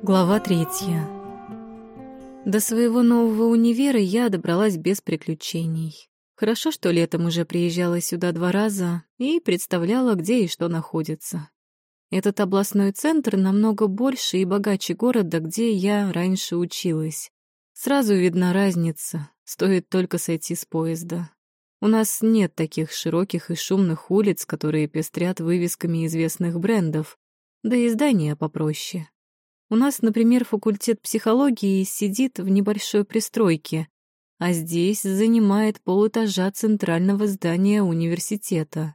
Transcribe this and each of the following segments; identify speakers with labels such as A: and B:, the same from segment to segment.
A: Глава третья. До своего нового универа я добралась без приключений. Хорошо, что летом уже приезжала сюда два раза и представляла, где и что находится. Этот областной центр намного больше и богаче города, где я раньше училась. Сразу видна разница, стоит только сойти с поезда. У нас нет таких широких и шумных улиц, которые пестрят вывесками известных брендов, да и здания попроще. У нас, например, факультет психологии сидит в небольшой пристройке, а здесь занимает полэтажа центрального здания университета.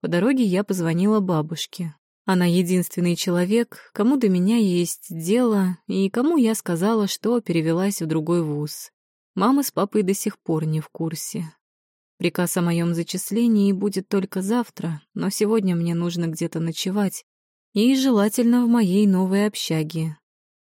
A: По дороге я позвонила бабушке. Она единственный человек, кому до меня есть дело, и кому я сказала, что перевелась в другой вуз. Мама с папой до сих пор не в курсе. Приказ о моем зачислении будет только завтра, но сегодня мне нужно где-то ночевать, и желательно в моей новой общаге.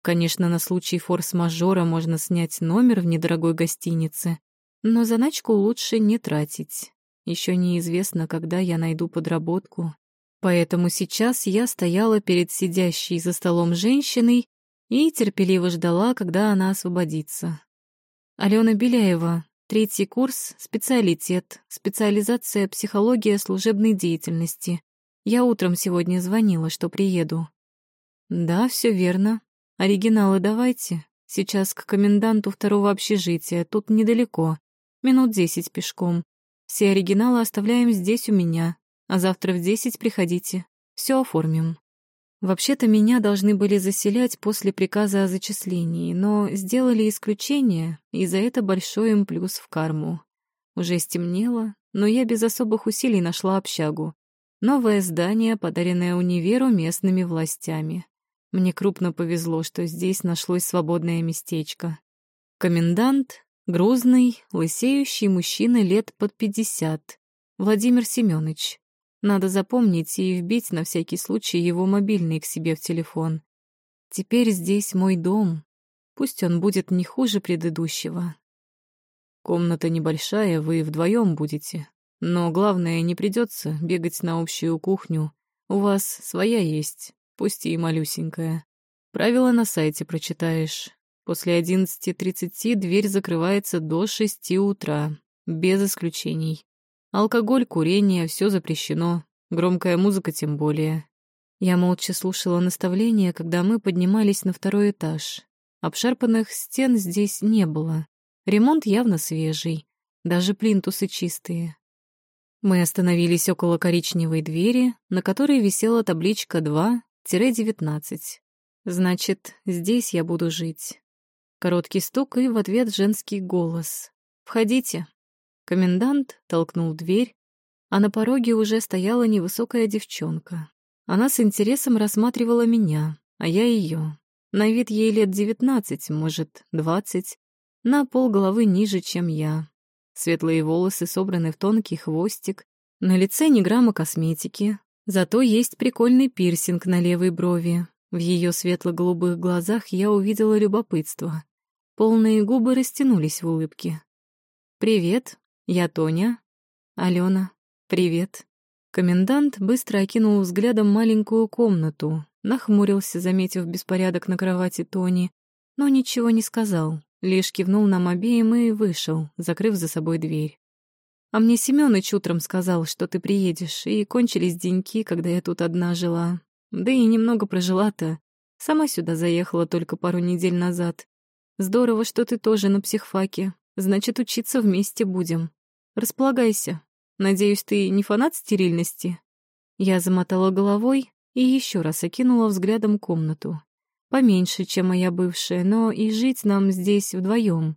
A: Конечно, на случай форс-мажора можно снять номер в недорогой гостинице, но заначку лучше не тратить. Еще неизвестно, когда я найду подработку. Поэтому сейчас я стояла перед сидящей за столом женщиной и терпеливо ждала, когда она освободится. Алена Беляева, Третий курс — специалитет, специализация психология служебной деятельности. Я утром сегодня звонила, что приеду. Да, все верно. Оригиналы давайте. Сейчас к коменданту второго общежития, тут недалеко. Минут десять пешком. Все оригиналы оставляем здесь у меня, а завтра в десять приходите. Все оформим. Вообще-то меня должны были заселять после приказа о зачислении, но сделали исключение, и за это большой им плюс в карму. Уже стемнело, но я без особых усилий нашла общагу. Новое здание, подаренное универу местными властями. Мне крупно повезло, что здесь нашлось свободное местечко. Комендант — грузный, лысеющий мужчина лет под пятьдесят, Владимир Семёныч. Надо запомнить и вбить на всякий случай его мобильный к себе в телефон. Теперь здесь мой дом. Пусть он будет не хуже предыдущего. Комната небольшая, вы вдвоем будете. Но главное, не придется бегать на общую кухню. У вас своя есть, пусть и малюсенькая. Правила на сайте прочитаешь. После 11.30 дверь закрывается до 6 утра, без исключений. Алкоголь, курение — все запрещено, громкая музыка тем более. Я молча слушала наставления, когда мы поднимались на второй этаж. Обшарпанных стен здесь не было. Ремонт явно свежий, даже плинтусы чистые. Мы остановились около коричневой двери, на которой висела табличка 2-19. Значит, здесь я буду жить. Короткий стук и в ответ женский голос. «Входите». Комендант толкнул дверь, а на пороге уже стояла невысокая девчонка. Она с интересом рассматривала меня, а я ее. На вид ей лет девятнадцать, может, двадцать, на пол головы ниже, чем я. Светлые волосы собраны в тонкий хвостик, на лице ни грамма косметики, зато есть прикольный пирсинг на левой брови. В ее светло-голубых глазах я увидела любопытство. Полные губы растянулись в улыбке. «Привет», «Я Тоня». «Алена, привет». Комендант быстро окинул взглядом маленькую комнату, нахмурился, заметив беспорядок на кровати Тони, но ничего не сказал, лишь кивнул нам обеим и вышел, закрыв за собой дверь. «А мне Семёныч утром сказал, что ты приедешь, и кончились деньки, когда я тут одна жила. Да и немного прожила-то. Сама сюда заехала только пару недель назад. Здорово, что ты тоже на психфаке, Значит, учиться вместе будем. Располагайся. Надеюсь, ты не фанат стерильности?» Я замотала головой и еще раз окинула взглядом комнату. Поменьше, чем моя бывшая, но и жить нам здесь вдвоем.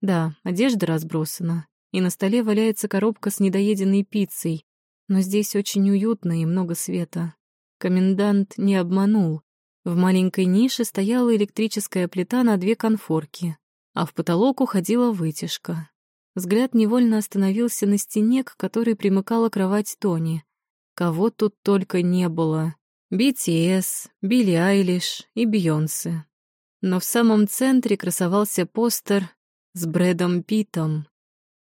A: Да, одежда разбросана, и на столе валяется коробка с недоеденной пиццей, но здесь очень уютно и много света. Комендант не обманул. В маленькой нише стояла электрическая плита на две конфорки а в потолок уходила вытяжка. Взгляд невольно остановился на стене, к которой примыкала кровать Тони. Кого тут только не было. BTS, Билли Айлиш и Бейонсе. Но в самом центре красовался постер с Брэдом Питом.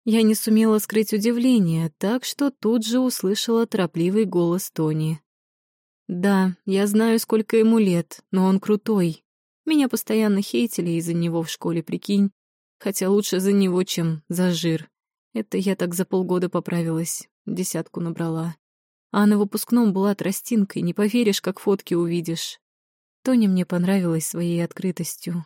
A: Я не сумела скрыть удивление, так что тут же услышала торопливый голос Тони. «Да, я знаю, сколько ему лет, но он крутой. Меня постоянно хейтили из-за него в школе, прикинь. Хотя лучше за него, чем за жир. Это я так за полгода поправилась, десятку набрала. А на выпускном была тростинкой, не поверишь, как фотки увидишь. Тоня мне понравилась своей открытостью.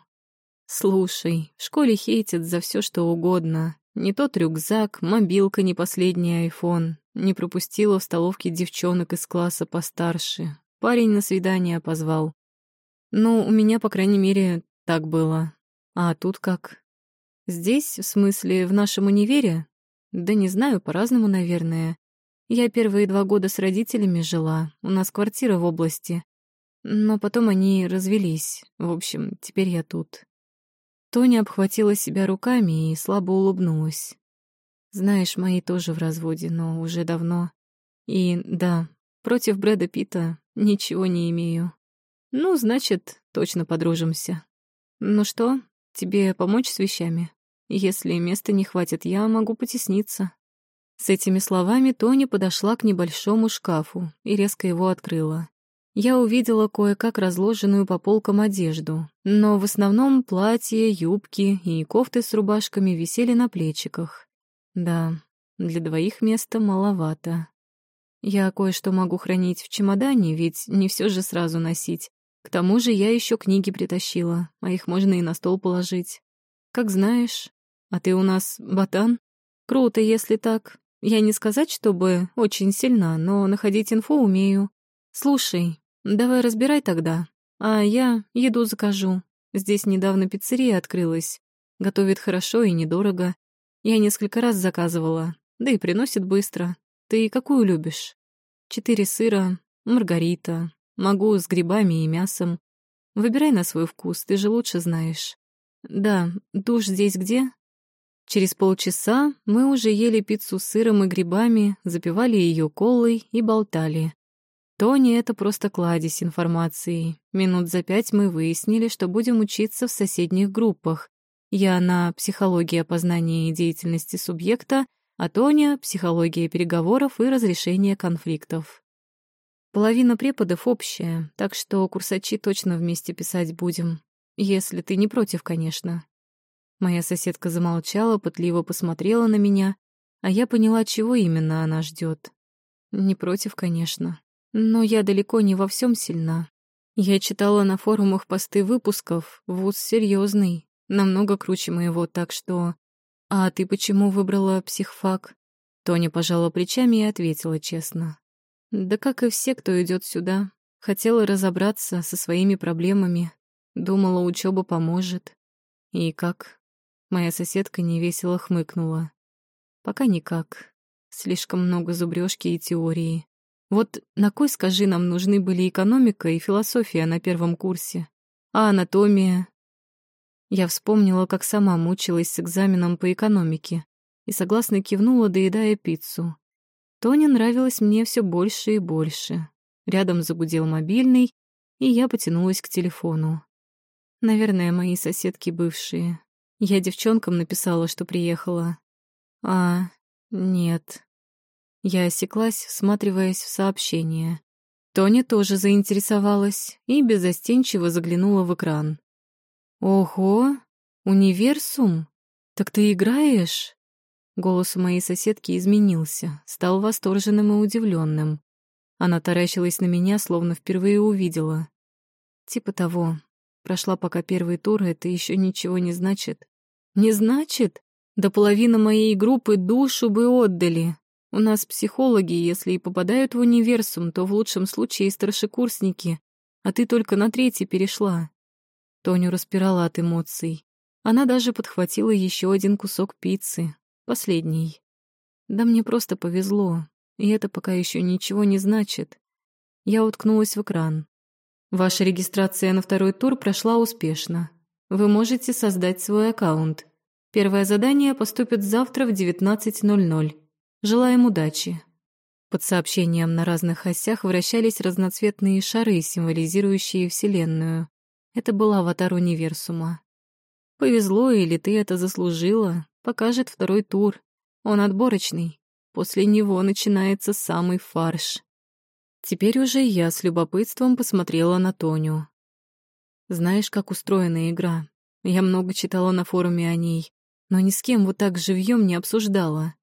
A: Слушай, в школе хейтят за все, что угодно. Не тот рюкзак, мобилка, не последний айфон. Не пропустила в столовке девчонок из класса постарше. Парень на свидание позвал. Ну, у меня, по крайней мере, так было. А тут как? Здесь, в смысле, в нашем универе? Да не знаю, по-разному, наверное. Я первые два года с родителями жила, у нас квартира в области. Но потом они развелись. В общем, теперь я тут. Тоня обхватила себя руками и слабо улыбнулась. Знаешь, мои тоже в разводе, но уже давно. И да, против Брэда Питта ничего не имею. Ну, значит, точно подружимся. Ну что, тебе помочь с вещами? Если места не хватит, я могу потесниться. С этими словами Тоня подошла к небольшому шкафу и резко его открыла я увидела кое-как разложенную по полкам одежду, но в основном платья, юбки и кофты с рубашками висели на плечиках. Да, для двоих места маловато. Я кое-что могу хранить в чемодане, ведь не все же сразу носить. К тому же я еще книги притащила, а их можно и на стол положить. Как знаешь. А ты у нас ботан? Круто, если так. Я не сказать, чтобы очень сильна, но находить инфу умею. Слушай, «Давай разбирай тогда, а я еду закажу. Здесь недавно пиццерия открылась. Готовит хорошо и недорого. Я несколько раз заказывала, да и приносит быстро. Ты какую любишь? Четыре сыра, маргарита. Могу с грибами и мясом. Выбирай на свой вкус, ты же лучше знаешь. Да, душ здесь где? Через полчаса мы уже ели пиццу с сыром и грибами, запивали ее колой и болтали. Тони — это просто кладезь информации. Минут за пять мы выяснили, что будем учиться в соседних группах. Я на психологии опознания и деятельности субъекта, а Тоня — психология переговоров и разрешения конфликтов. Половина преподов общая, так что курсачи точно вместе писать будем. Если ты не против, конечно. Моя соседка замолчала, пытливо посмотрела на меня, а я поняла, чего именно она ждет. Не против, конечно. Но я далеко не во всем сильна. Я читала на форумах посты выпусков, вуз серьезный, намного круче моего, так что... А ты почему выбрала психфак? Тоня пожала плечами и ответила честно. Да как и все, кто идет сюда. Хотела разобраться со своими проблемами. Думала, учеба поможет. И как? Моя соседка невесело хмыкнула. Пока никак. Слишком много зубрёжки и теории. Вот на кой, скажи, нам нужны были экономика и философия на первом курсе? А анатомия? Я вспомнила, как сама мучилась с экзаменом по экономике и согласно кивнула, доедая пиццу. Тоне нравилось мне все больше и больше. Рядом загудел мобильный, и я потянулась к телефону. Наверное, мои соседки бывшие. Я девчонкам написала, что приехала. А, нет, я осеклась, всматриваясь в сообщение. Тоня тоже заинтересовалась и беззастенчиво заглянула в экран. «Ого! Универсум? Так ты играешь?» Голос у моей соседки изменился, стал восторженным и удивленным. Она таращилась на меня, словно впервые увидела. Типа того. Прошла пока первый тур, это еще ничего не значит. Не значит? До половины моей группы душу бы отдали. У нас психологи, если и попадают в универсум, то в лучшем случае старшекурсники, а ты только на третий перешла. Тоню распирала от эмоций. Она даже подхватила еще один кусок пиццы, последний. Да мне просто повезло, и это пока еще ничего не значит. Я уткнулась в экран. Ваша регистрация на второй тур прошла успешно. Вы можете создать свой аккаунт. Первое задание поступит завтра в 19.00. Желаем удачи. Под сообщением на разных осях вращались разноцветные шары, символизирующие Вселенную. Это был аватар универсума. Повезло или ты это заслужила, покажет второй тур. Он отборочный. После него начинается самый фарш. Теперь уже я с любопытством посмотрела на Тоню. Знаешь, как устроена игра? Я много читала на форуме о ней, но ни с кем вот так живьем не обсуждала.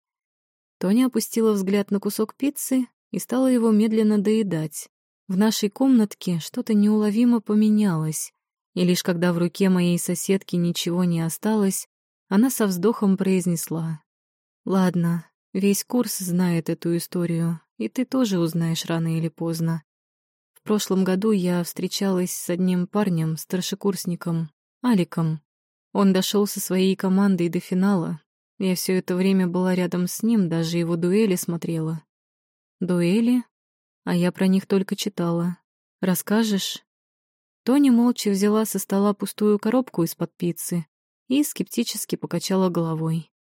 A: Тоня опустила взгляд на кусок пиццы и стала его медленно доедать. В нашей комнатке что-то неуловимо поменялось, и лишь когда в руке моей соседки ничего не осталось, она со вздохом произнесла. «Ладно, весь курс знает эту историю, и ты тоже узнаешь рано или поздно. В прошлом году я встречалась с одним парнем, старшекурсником, Аликом. Он дошел со своей командой до финала. Я все это время была рядом с ним, даже его дуэли смотрела. Дуэли? А я про них только читала. Расскажешь? Тони молча взяла со стола пустую коробку из-под пиццы и скептически покачала головой.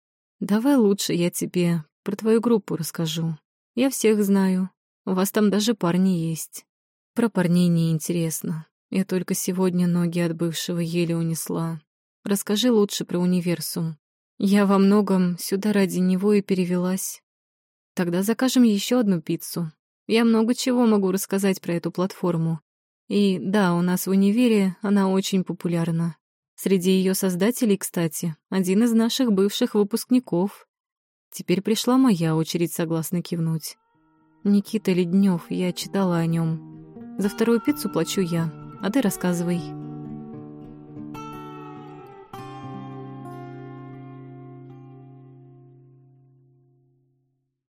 A: «Давай лучше я тебе про твою группу расскажу. Я всех знаю. У вас там даже парни есть». Про парней неинтересно. Я только сегодня ноги от бывшего еле унесла. Расскажи лучше про универсум. Я во многом сюда ради него и перевелась. Тогда закажем еще одну пиццу. Я много чего могу рассказать про эту платформу. И да, у нас в универе она очень популярна. Среди ее создателей, кстати, один из наших бывших выпускников. Теперь пришла моя очередь согласно кивнуть. Никита Леднев, я читала о нем. За вторую пиццу плачу я, а ты рассказывай.